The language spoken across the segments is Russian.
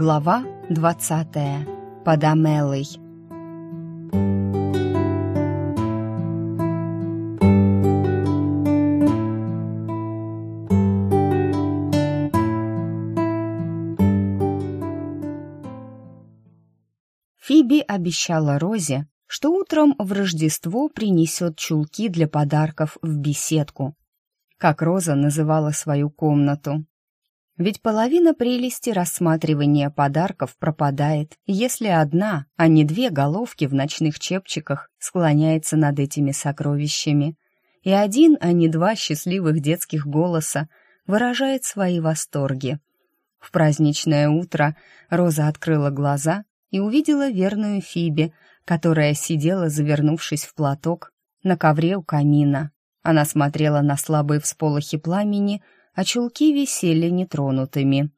Глава 20. Под Амелой. Фиби обещала Розе, что утром в Рождество принесет чулки для подарков в беседку, как Роза называла свою комнату. Ведь половина прелести рассматривания подарков пропадает, если одна, а не две головки в ночных чепчиках склоняется над этими сокровищами, и один, а не два счастливых детских голоса выражает свои восторги. В праздничное утро Роза открыла глаза и увидела верную Фиби, которая сидела, завернувшись в платок, на ковре у камина. Она смотрела на слабые всполохи пламени — а чулки висели нетронутыми.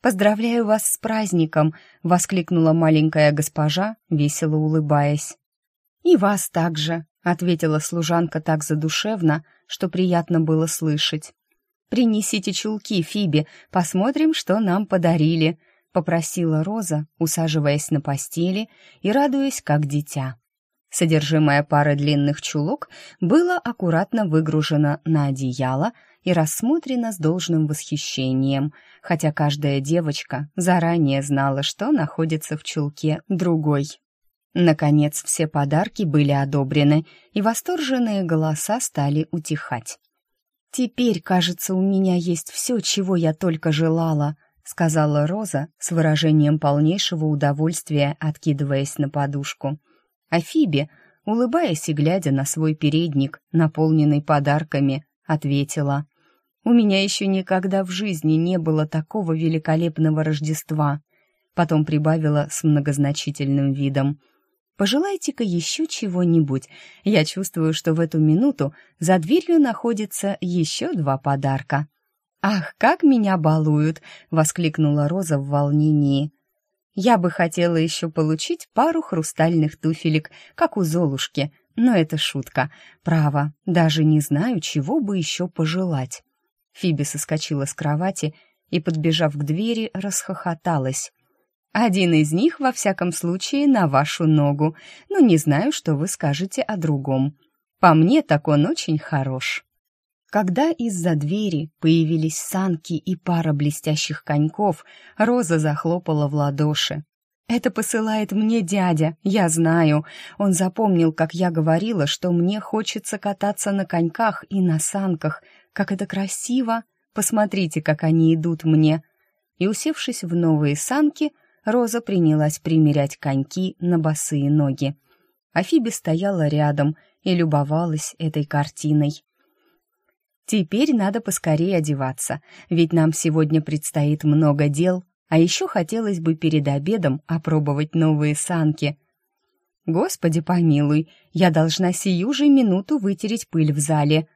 «Поздравляю вас с праздником!» — воскликнула маленькая госпожа, весело улыбаясь. «И вас также!» — ответила служанка так задушевно, что приятно было слышать. «Принесите чулки, Фиби, посмотрим, что нам подарили», — попросила Роза, усаживаясь на постели и радуясь, как дитя. Содержимое пары длинных чулок было аккуратно выгружено на одеяло, и рассмотрена с должным восхищением, хотя каждая девочка заранее знала, что находится в чулке другой. Наконец, все подарки были одобрены, и восторженные голоса стали утихать. «Теперь, кажется, у меня есть все, чего я только желала», сказала Роза с выражением полнейшего удовольствия, откидываясь на подушку. А Фиби, улыбаясь и глядя на свой передник, наполненный подарками, ответила. У меня еще никогда в жизни не было такого великолепного Рождества. Потом прибавила с многозначительным видом. Пожелайте-ка еще чего-нибудь. Я чувствую, что в эту минуту за дверью находится еще два подарка. «Ах, как меня балуют!» — воскликнула Роза в волнении. «Я бы хотела еще получить пару хрустальных туфелек, как у Золушки, но это шутка. Право, даже не знаю, чего бы еще пожелать». Фиби соскочила с кровати и, подбежав к двери, расхохоталась. «Один из них, во всяком случае, на вашу ногу, но не знаю, что вы скажете о другом. По мне, так он очень хорош». Когда из-за двери появились санки и пара блестящих коньков, Роза захлопала в ладоши. «Это посылает мне дядя, я знаю. Он запомнил, как я говорила, что мне хочется кататься на коньках и на санках, как это красиво! Посмотрите, как они идут мне!» И, усевшись в новые санки, Роза принялась примерять коньки на босые ноги. А стояла рядом и любовалась этой картиной. «Теперь надо поскорее одеваться, ведь нам сегодня предстоит много дел, а еще хотелось бы перед обедом опробовать новые санки», «Господи помилуй, я должна сию же минуту вытереть пыль в зале»,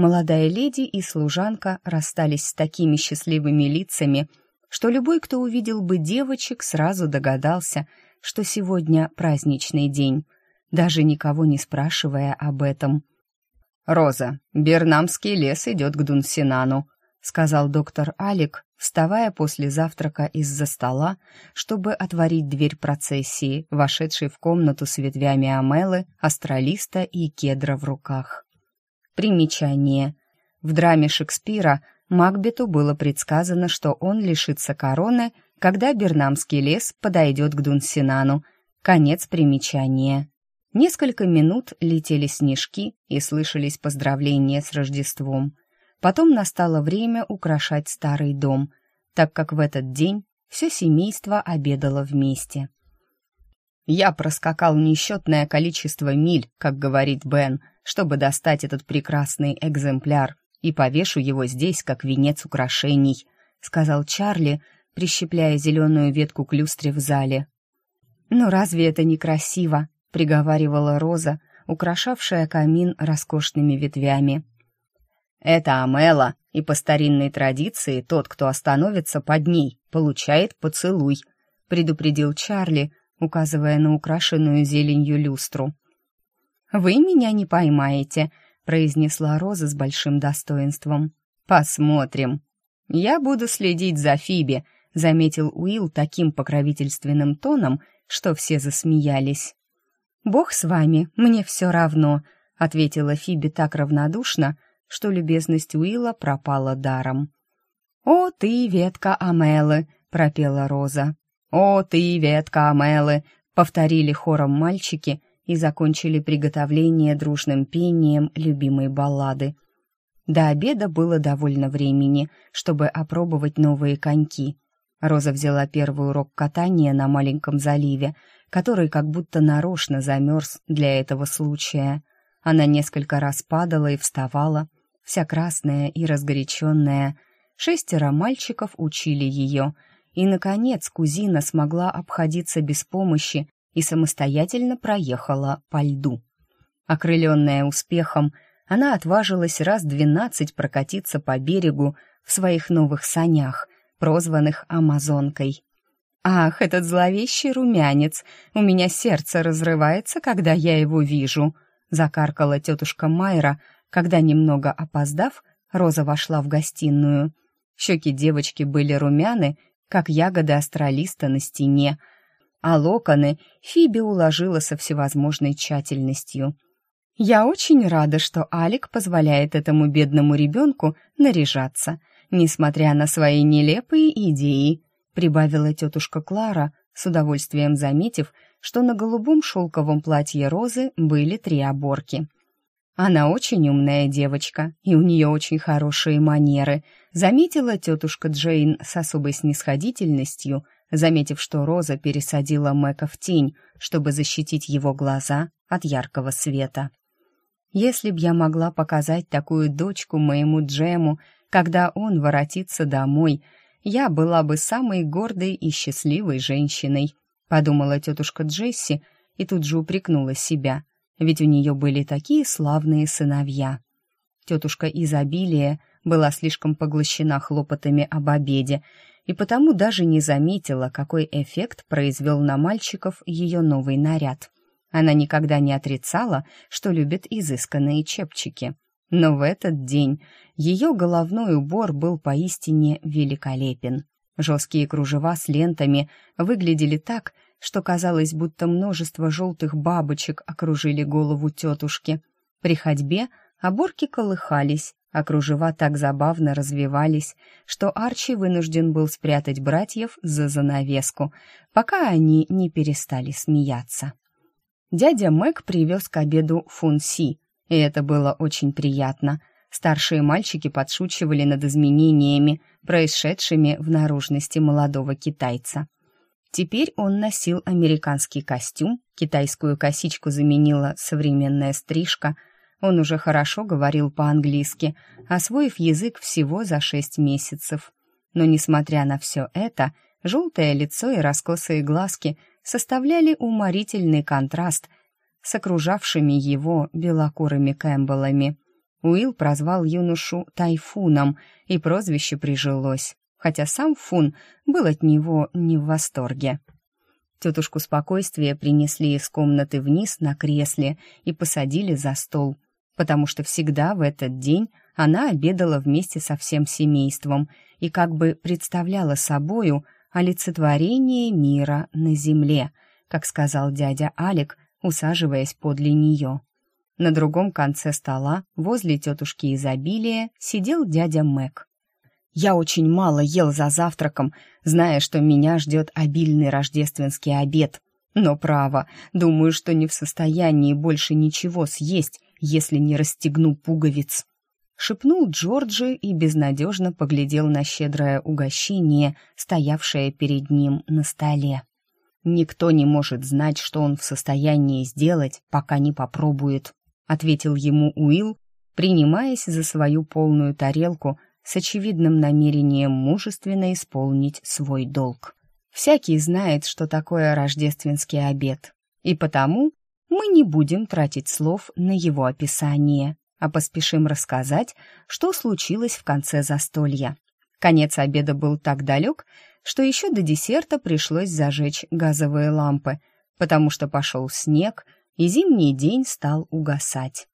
Молодая леди и служанка расстались с такими счастливыми лицами, что любой, кто увидел бы девочек, сразу догадался, что сегодня праздничный день, даже никого не спрашивая об этом. «Роза, Бернамский лес идет к Дунсинану», — сказал доктор Алик, вставая после завтрака из-за стола, чтобы отворить дверь процессии, вошедшей в комнату с ветвями амелы, астралиста и кедра в руках. Примечание. В драме Шекспира Макбету было предсказано, что он лишится короны, когда Бернамский лес подойдет к Дунсинану. Конец примечания. Несколько минут летели снежки и слышались поздравления с Рождеством. Потом настало время украшать старый дом, так как в этот день все семейство обедало вместе. Я проскакал несчетное количество миль, как говорит Бен, чтобы достать этот прекрасный экземпляр и повешу его здесь, как венец украшений», — сказал Чарли, прищепляя зеленую ветку к люстре в зале. «Ну разве это не красиво?» — приговаривала Роза, украшавшая камин роскошными ветвями. «Это Амела, и по старинной традиции тот, кто остановится под ней, получает поцелуй», — предупредил Чарли, указывая на украшенную зеленью люстру. «Вы меня не поймаете», — произнесла Роза с большим достоинством. «Посмотрим. Я буду следить за Фиби», — заметил Уилл таким покровительственным тоном, что все засмеялись. «Бог с вами, мне все равно», — ответила Фиби так равнодушно, что любезность Уилла пропала даром. «О, ты, ветка Амелы!» — пропела Роза. «О, ты, ветка Амелы!» — повторили хором мальчики и закончили приготовление дружным пением любимой баллады. До обеда было довольно времени, чтобы опробовать новые коньки. Роза взяла первый урок катания на маленьком заливе, который как будто нарочно замерз для этого случая. Она несколько раз падала и вставала, вся красная и разгоряченная. Шестеро мальчиков учили ее, и, наконец, кузина смогла обходиться без помощи и самостоятельно проехала по льду. Окрыленная успехом, она отважилась раз двенадцать прокатиться по берегу в своих новых санях, прозванных «Амазонкой». «Ах, этот зловещий румянец! У меня сердце разрывается, когда я его вижу!» — закаркала тетушка Майра, когда, немного опоздав, Роза вошла в гостиную. Щеки девочки были румяны, как ягоды астралиста на стене, а локоны Фиби уложила со всевозможной тщательностью — я очень рада, что Алик позволяет этому бедному ребенку наряжаться, несмотря на свои нелепые идеи, прибавила тетушка Клара, с удовольствием заметив, что на голубом шелковом платье Розы были три оборки. Она очень умная девочка, и у нее очень хорошие манеры, заметила тетушка Джейн с особой снисходительностью, заметив, что Роза пересадила Мэка в тень, чтобы защитить его глаза от яркого света. Если б я могла показать такую дочку моему Джему, когда он воротится домой, я была бы самой гордой и счастливой женщиной, подумала тетушка Джесси и тут же упрекнула себя, ведь у нее были такие славные сыновья. Тетушка Изобилия была слишком поглощена хлопотами об обеде и потому даже не заметила, какой эффект произвел на мальчиков ее новый наряд. Она никогда не отрицала, что любит изысканные чепчики. Но в этот день ее головной убор был поистине великолепен. Жесткие кружева с лентами выглядели так, что казалось, будто множество желтых бабочек окружили голову тетушки. При ходьбе оборки колыхались, а кружева так забавно развивались, что Арчи вынужден был спрятать братьев за занавеску, пока они не перестали смеяться дядя Мэг привез к обеду фунси, и это было очень приятно. Старшие мальчики подшучивали над изменениями, происшедшими в наружности молодого китайца. Теперь он носил американский костюм, китайскую косичку заменила современная стрижка. Он уже хорошо говорил по-английски, освоив язык всего за шесть месяцев. Но, несмотря на все это, желтое лицо и раскосые глазки составляли уморительный контраст с окружавшими его белокурыми Кэмпбеллами. Уилл прозвал юношу Тайфуном, и прозвище прижилось, хотя сам Фун был от него не в восторге. Тетушку спокойствия принесли из комнаты вниз на кресле и посадили за стол, потому что всегда в этот день она обедала вместе со всем семейством и как бы представляла собою олицетворение мира на земле, как сказал дядя Алик, усаживаясь подле нее. На другом конце стола, возле тетушки изобилия, сидел дядя Мэг. «Я очень мало ел за завтраком, зная, что меня ждет обильный рождественский обед. Но, право, думаю, что не в состоянии больше ничего съесть, если не расстегну пуговиц» шепнул Джорджи и безнадежно поглядел на щедрое угощение, стоявшее перед ним на столе. «Никто не может знать, что он в состоянии сделать, пока не попробует», ответил ему Уилл, принимаясь за свою полную тарелку с очевидным намерением мужественно исполнить свой долг. «Всякий знает, что такое рождественский обед, и потому мы не будем тратить слов на его описание а поспешим рассказать, что случилось в конце застолья. Конец обеда был так далек, что еще до десерта пришлось зажечь газовые лампы, потому что пошел снег, и зимний день стал угасать.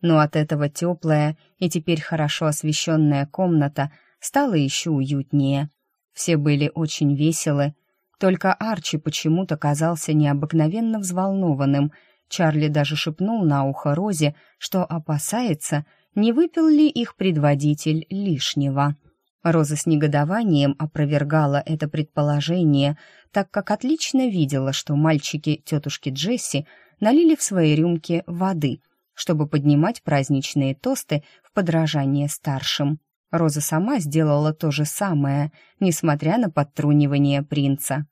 Но от этого теплая и теперь хорошо освещенная комната стала еще уютнее. Все были очень веселы, только Арчи почему-то казался необыкновенно взволнованным. Чарли даже шепнул на ухо Розе, что опасается, не выпил ли их предводитель лишнего. Роза с негодованием опровергала это предположение, так как отлично видела, что мальчики тетушки Джесси налили в свои рюмки воды, чтобы поднимать праздничные тосты в подражание старшим. Роза сама сделала то же самое, несмотря на подтрунивание принца.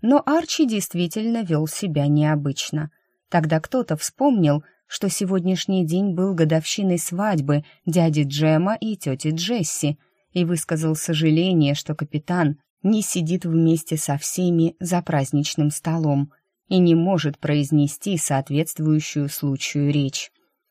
Но Арчи действительно вел себя необычно. Тогда кто-то вспомнил, что сегодняшний день был годовщиной свадьбы дяди Джема и тети Джесси, и высказал сожаление, что капитан не сидит вместе со всеми за праздничным столом и не может произнести соответствующую случаю речь.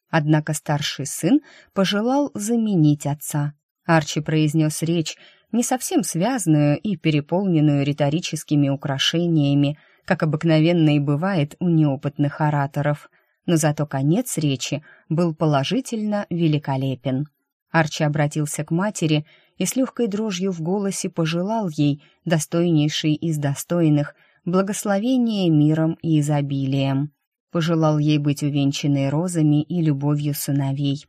Однако старший сын пожелал заменить отца. Арчи произнес речь, не совсем связанную и переполненную риторическими украшениями, как обыкновенно и бывает у неопытных ораторов. Но зато конец речи был положительно великолепен. Арчи обратился к матери и с легкой дрожью в голосе пожелал ей, достойнейшей из достойных, благословения миром и изобилием. Пожелал ей быть увенчанной розами и любовью сыновей.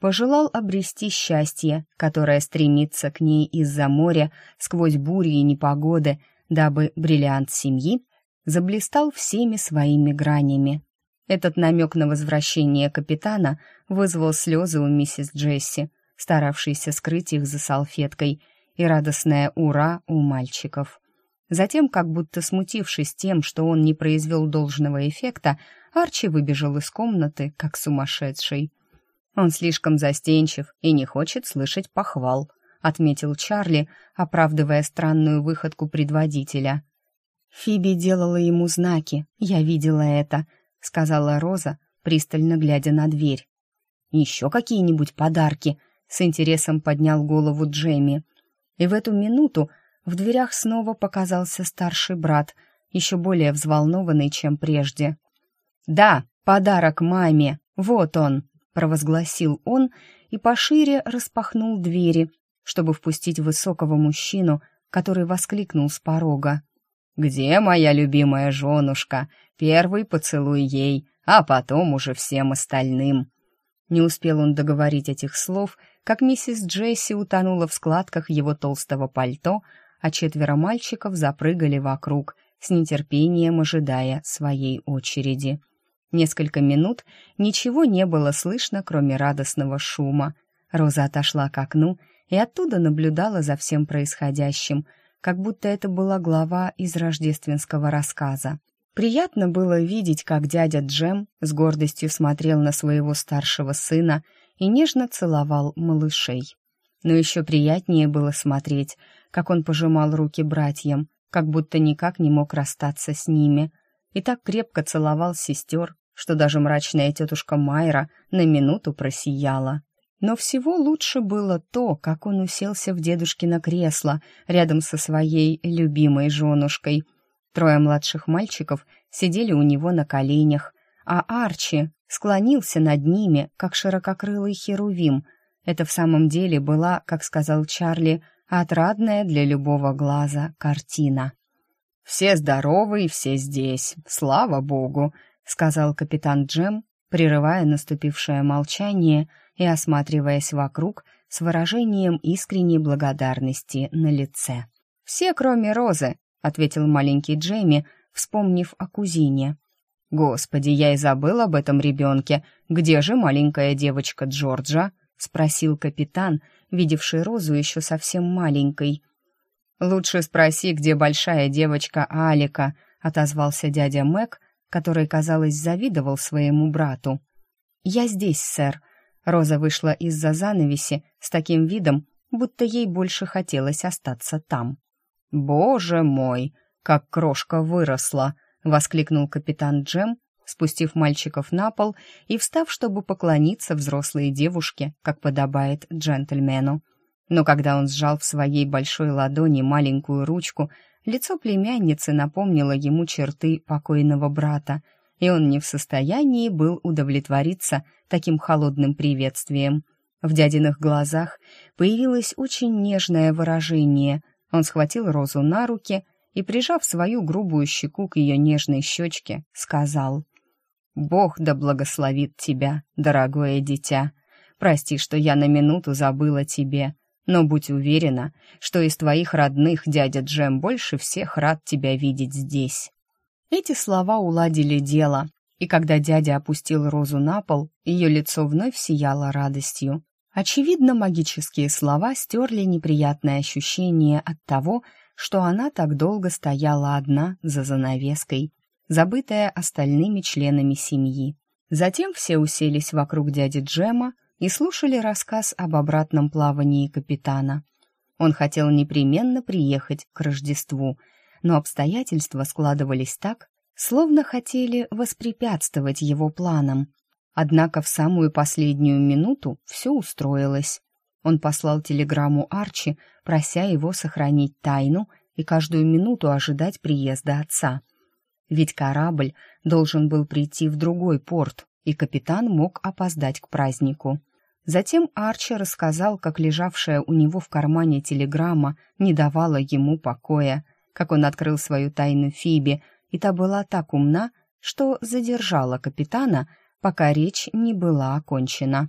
Пожелал обрести счастье, которое стремится к ней из-за моря, сквозь бури и непогоды, дабы бриллиант семьи заблистал всеми своими гранями. Этот намек на возвращение капитана вызвал слезы у миссис Джесси, старавшейся скрыть их за салфеткой, и радостное «ура» у мальчиков. Затем, как будто смутившись тем, что он не произвел должного эффекта, Арчи выбежал из комнаты, как сумасшедший. «Он слишком застенчив и не хочет слышать похвал», отметил Чарли, оправдывая странную выходку предводителя. «Фиби делала ему знаки, я видела это», — сказала Роза, пристально глядя на дверь. «Еще какие-нибудь подарки?» с интересом поднял голову Джейми. И в эту минуту в дверях снова показался старший брат, еще более взволнованный, чем прежде. «Да, подарок маме, вот он!» — провозгласил он и пошире распахнул двери, чтобы впустить высокого мужчину, который воскликнул с порога. «Где моя любимая женушка? Первый поцелуй ей, а потом уже всем остальным!» Не успел он договорить этих слов — как миссис Джесси утонула в складках его толстого пальто, а четверо мальчиков запрыгали вокруг, с нетерпением ожидая своей очереди. Несколько минут ничего не было слышно, кроме радостного шума. Роза отошла к окну и оттуда наблюдала за всем происходящим, как будто это была глава из рождественского рассказа. Приятно было видеть, как дядя Джем с гордостью смотрел на своего старшего сына и нежно целовал малышей. Но еще приятнее было смотреть, как он пожимал руки братьям, как будто никак не мог расстаться с ними, и так крепко целовал сестер, что даже мрачная тетушка Майра на минуту просияла. Но всего лучше было то, как он уселся в дедушкино кресло рядом со своей любимой женушкой. Трое младших мальчиков сидели у него на коленях, а Арчи склонился над ними, как ширококрылый херувим. Это в самом деле была, как сказал Чарли, отрадная для любого глаза картина. «Все здоровы и все здесь, слава богу», — сказал капитан Джем, прерывая наступившее молчание и осматриваясь вокруг с выражением искренней благодарности на лице. «Все, кроме Розы», — ответил маленький Джейми, вспомнив о кузине. «Господи, я и забыл об этом ребенке. Где же маленькая девочка Джорджа?» — спросил капитан, видевший Розу еще совсем маленькой. «Лучше спроси, где большая девочка Алика», — отозвался дядя Мэг, который, казалось, завидовал своему брату. «Я здесь, сэр». Роза вышла из-за занавеси с таким видом, будто ей больше хотелось остаться там. «Боже мой, как крошка выросла!» — воскликнул капитан Джем, спустив мальчиков на пол и встав, чтобы поклониться взрослой девушке, как подобает джентльмену. Но когда он сжал в своей большой ладони маленькую ручку, лицо племянницы напомнило ему черты покойного брата, и он не в состоянии был удовлетвориться таким холодным приветствием. В дядиных глазах появилось очень нежное выражение, Он схватил Розу на руки и, прижав свою грубую щеку к ее нежной щечке, сказал «Бог да благословит тебя, дорогое дитя. Прости, что я на минуту забыла тебе, но будь уверена, что из твоих родных дядя Джем больше всех рад тебя видеть здесь». Эти слова уладили дело, и когда дядя опустил Розу на пол, ее лицо вновь сияло радостью. Очевидно, магические слова стерли неприятное ощущение от того, что она так долго стояла одна за занавеской, забытая остальными членами семьи. Затем все уселись вокруг дяди Джема и слушали рассказ об обратном плавании капитана. Он хотел непременно приехать к Рождеству, но обстоятельства складывались так, словно хотели воспрепятствовать его планам. Однако в самую последнюю минуту все устроилось. Он послал телеграмму Арчи, прося его сохранить тайну и каждую минуту ожидать приезда отца. Ведь корабль должен был прийти в другой порт, и капитан мог опоздать к празднику. Затем Арчи рассказал, как лежавшая у него в кармане телеграмма не давала ему покоя, как он открыл свою тайну Фиби, и та была так умна, что задержала капитана, пока речь не была окончена.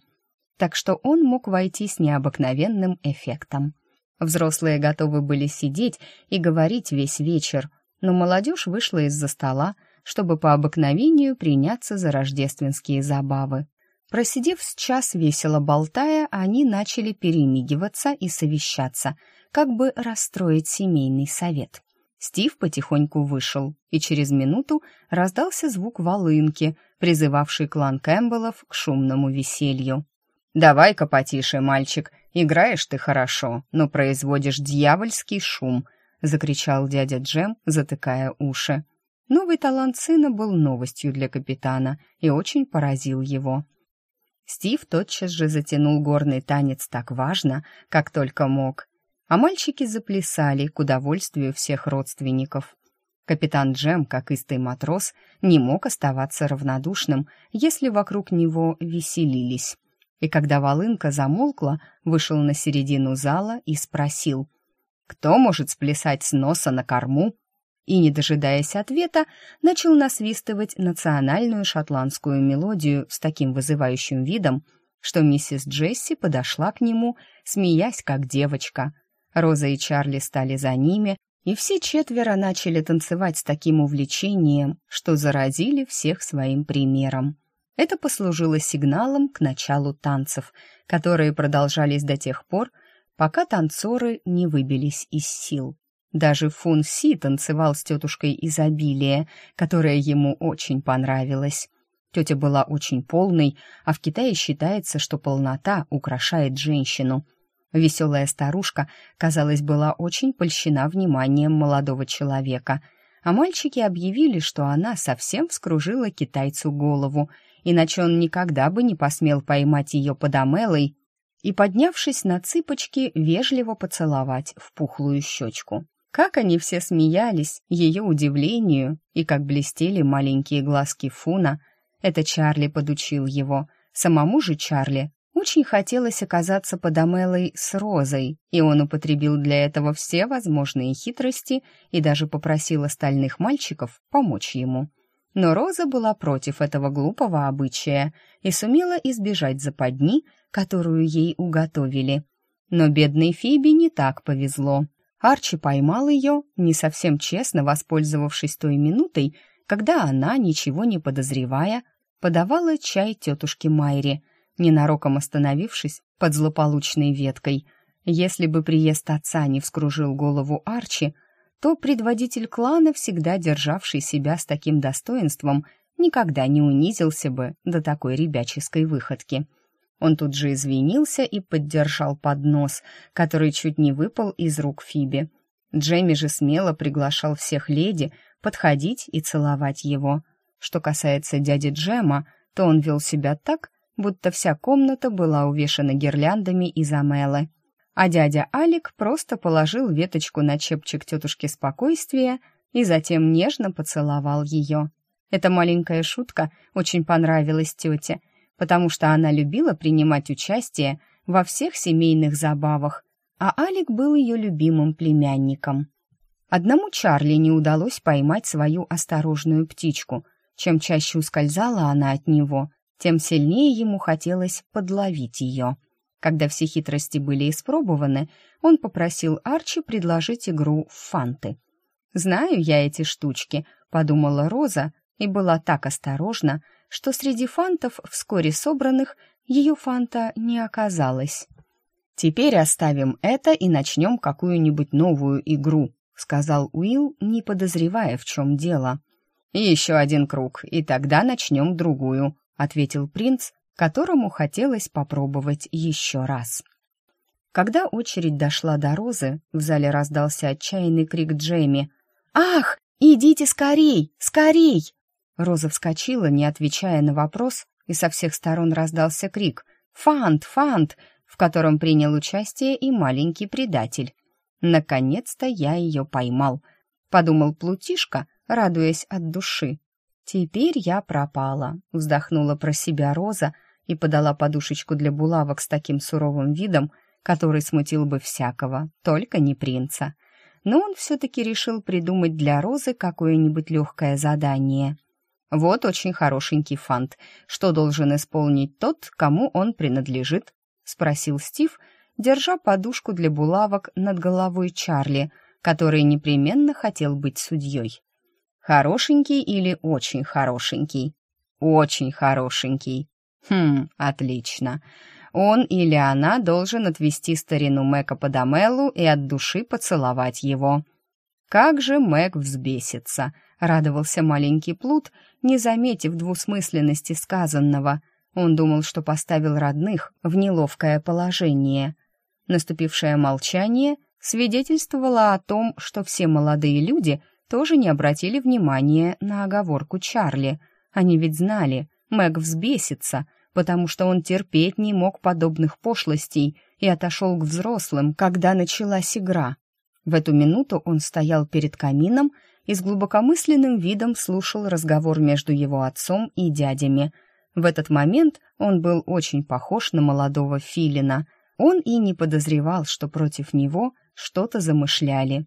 Так что он мог войти с необыкновенным эффектом. Взрослые готовы были сидеть и говорить весь вечер, но молодежь вышла из-за стола, чтобы по обыкновению приняться за рождественские забавы. Просидев с час весело болтая, они начали перемигиваться и совещаться, как бы расстроить семейный совет. Стив потихоньку вышел, и через минуту раздался звук волынки, призывавший клан Кэмпбеллов к шумному веселью. «Давай-ка потише, мальчик, играешь ты хорошо, но производишь дьявольский шум», — закричал дядя Джем, затыкая уши. Новый талант сына был новостью для капитана и очень поразил его. Стив тотчас же затянул горный танец так важно, как только мог, а мальчики заплясали к удовольствию всех родственников. Капитан Джем, как истый матрос, не мог оставаться равнодушным, если вокруг него веселились. И когда волынка замолкла, вышел на середину зала и спросил, «Кто может сплясать с носа на корму?» И, не дожидаясь ответа, начал насвистывать национальную шотландскую мелодию с таким вызывающим видом, что миссис Джесси подошла к нему, смеясь как девочка — Роза и Чарли стали за ними, и все четверо начали танцевать с таким увлечением, что заразили всех своим примером. Это послужило сигналом к началу танцев, которые продолжались до тех пор, пока танцоры не выбились из сил. Даже Фун Си танцевал с тетушкой изобилия, которая ему очень понравилась. Тетя была очень полной, а в Китае считается, что полнота украшает женщину — Веселая старушка, казалось, была очень польщена вниманием молодого человека, а мальчики объявили, что она совсем вскружила китайцу голову, иначе он никогда бы не посмел поймать ее под амелой и, поднявшись на цыпочки, вежливо поцеловать в пухлую щечку. Как они все смеялись ее удивлению и как блестели маленькие глазки Фуна. Это Чарли подучил его. Самому же Чарли очень хотелось оказаться под Амелой с Розой, и он употребил для этого все возможные хитрости и даже попросил остальных мальчиков помочь ему. Но Роза была против этого глупого обычая и сумела избежать западни, которую ей уготовили. Но бедной Фиби не так повезло. Арчи поймал ее, не совсем честно воспользовавшись той минутой, когда она, ничего не подозревая, подавала чай тетушке Майре — ненароком остановившись под злополучной веткой. Если бы приезд отца не вскружил голову Арчи, то предводитель клана, всегда державший себя с таким достоинством, никогда не унизился бы до такой ребяческой выходки. Он тут же извинился и поддержал поднос, который чуть не выпал из рук Фиби. Джейми же смело приглашал всех леди подходить и целовать его. Что касается дяди Джема, то он вел себя так, будто вся комната была увешана гирляндами из амелы. А дядя Алик просто положил веточку на чепчик тетушки спокойствия и затем нежно поцеловал ее. Эта маленькая шутка очень понравилась тете, потому что она любила принимать участие во всех семейных забавах, а Алик был ее любимым племянником. Одному Чарли не удалось поймать свою осторожную птичку. Чем чаще ускользала она от него, тем сильнее ему хотелось подловить ее. Когда все хитрости были испробованы, он попросил Арчи предложить игру в фанты. «Знаю я эти штучки», — подумала Роза, и была так осторожна, что среди фантов, вскоре собранных, ее фанта не оказалось. «Теперь оставим это и начнем какую-нибудь новую игру», — сказал Уилл, не подозревая, в чем дело. еще один круг, и тогда начнем другую», — ответил принц, которому хотелось попробовать еще раз. Когда очередь дошла до Розы, в зале раздался отчаянный крик Джейми. «Ах, идите скорей, скорей!» Роза вскочила, не отвечая на вопрос, и со всех сторон раздался крик «Фант! Фант!», в котором принял участие и маленький предатель. «Наконец-то я ее поймал», — подумал Плутишка, радуясь от души. «Теперь я пропала», — вздохнула про себя Роза и подала подушечку для булавок с таким суровым видом, который смутил бы всякого, только не принца. Но он все-таки решил придумать для Розы какое-нибудь легкое задание. Вот очень хорошенький фант. Что должен исполнить тот, кому он принадлежит? Спросил Стив, держа подушку для булавок над головой Чарли, который непременно хотел быть судьей. Хорошенький или очень хорошенький? Очень хорошенький. Хм, отлично. Он или она должен отвести старину Мэка по Дамелу и от души поцеловать его. Как же Мэг взбесится, радовался маленький плут, не заметив двусмысленности сказанного. Он думал, что поставил родных в неловкое положение. Наступившее молчание свидетельствовало о том, что все молодые люди тоже не обратили внимания на оговорку Чарли. Они ведь знали, Мэг взбесится, потому что он терпеть не мог подобных пошлостей и отошел к взрослым, когда началась игра. В эту минуту он стоял перед камином и с глубокомысленным видом слушал разговор между его отцом и дядями. В этот момент он был очень похож на молодого филина. Он и не подозревал, что против него что-то замышляли.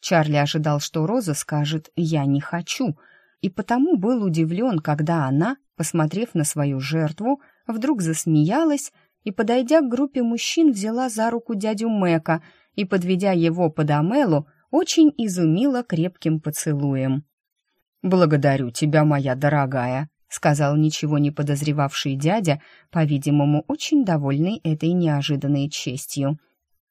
Чарли ожидал, что Роза скажет «я не хочу», и потому был удивлен, когда она, посмотрев на свою жертву, вдруг засмеялась и, подойдя к группе мужчин, взяла за руку дядю Мэка и, подведя его под Амелу, очень изумила крепким поцелуем. «Благодарю тебя, моя дорогая», — сказал ничего не подозревавший дядя, по-видимому, очень довольный этой неожиданной честью.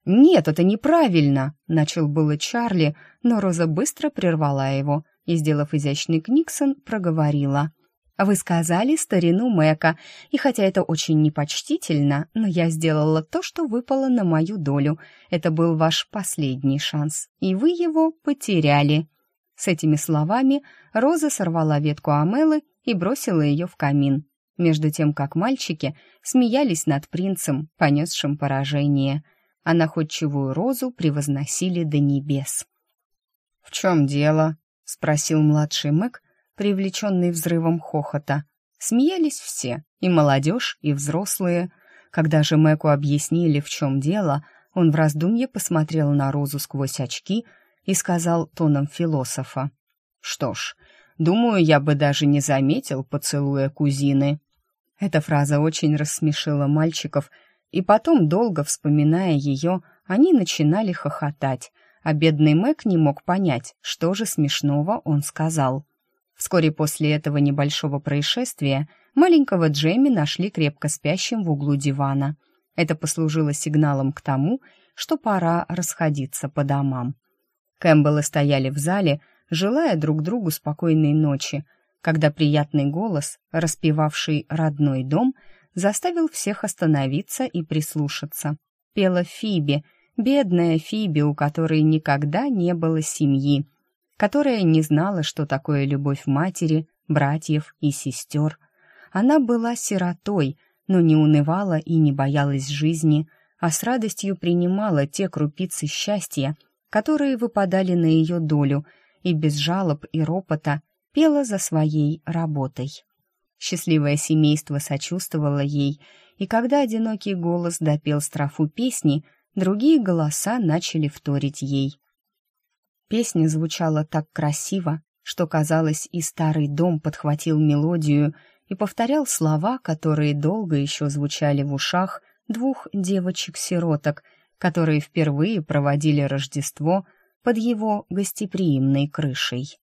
«Нет, это неправильно!» — начал было Чарли, но Роза быстро прервала его и, сделав изящный книксон, проговорила. «Вы сказали старину Мэка, и хотя это очень непочтительно, но я сделала то, что выпало на мою долю. Это был ваш последний шанс, и вы его потеряли». С этими словами Роза сорвала ветку Амелы и бросила ее в камин, между тем как мальчики смеялись над принцем, понесшим поражение — а находчивую розу превозносили до небес. «В чем дело?» — спросил младший Мэг, привлеченный взрывом хохота. Смеялись все, и молодежь, и взрослые. Когда же Мэку объяснили, в чем дело, он в раздумье посмотрел на розу сквозь очки и сказал тоном философа. «Что ж, думаю, я бы даже не заметил поцелуя кузины». Эта фраза очень рассмешила мальчиков — и потом, долго вспоминая ее, они начинали хохотать, а бедный Мэг не мог понять, что же смешного он сказал. Вскоре после этого небольшого происшествия маленького Джейми нашли крепко спящим в углу дивана. Это послужило сигналом к тому, что пора расходиться по домам. Кэмпбеллы стояли в зале, желая друг другу спокойной ночи, когда приятный голос, распевавший «Родной дом», заставил всех остановиться и прислушаться. Пела Фиби, бедная Фиби, у которой никогда не было семьи, которая не знала, что такое любовь матери, братьев и сестер. Она была сиротой, но не унывала и не боялась жизни, а с радостью принимала те крупицы счастья, которые выпадали на ее долю, и без жалоб и ропота пела за своей работой. Счастливое семейство сочувствовало ей, и когда одинокий голос допел строфу песни, другие голоса начали вторить ей. Песня звучала так красиво, что, казалось, и старый дом подхватил мелодию и повторял слова, которые долго еще звучали в ушах двух девочек-сироток, которые впервые проводили Рождество под его гостеприимной крышей.